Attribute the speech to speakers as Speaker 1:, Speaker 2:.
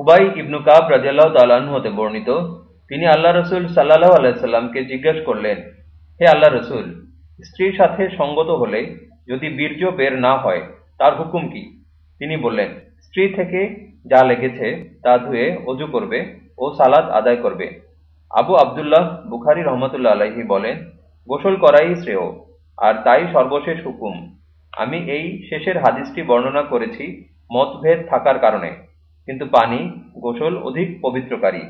Speaker 1: উবাই ইবনু কাব রাজিয়াল্লাহ তাল্লাহ্ন হতে বর্ণিত, তিনি আল্লাহ রসুল সাল্লাহ আলাইসাল্লামকে জিজ্ঞাসা করলেন, হে আল্লাহ রসুল, স্ত্রীর সাথে সঙ্গত হলে যদি বীর্য বের না হয়, তার হুকুম কি? তিনি বললেন, স্ত্রী থেকে যা লেগেছে, তা ধুয়ে অজু করবে ও সালাদ আদায় করবে। আবু আবদুল্লাহ বুখারি রহমতুল্লা আলাহি বলেন, গোসল করাই শ্রেয়, আর তাই সর্বশেষ হুকুম। আমি এই শেষের হাদিসটি বর্ণনা করেছি মতভেদ থাকার কারণে। কিন্তু পানি গোসল অধিক পবিত্রকারী।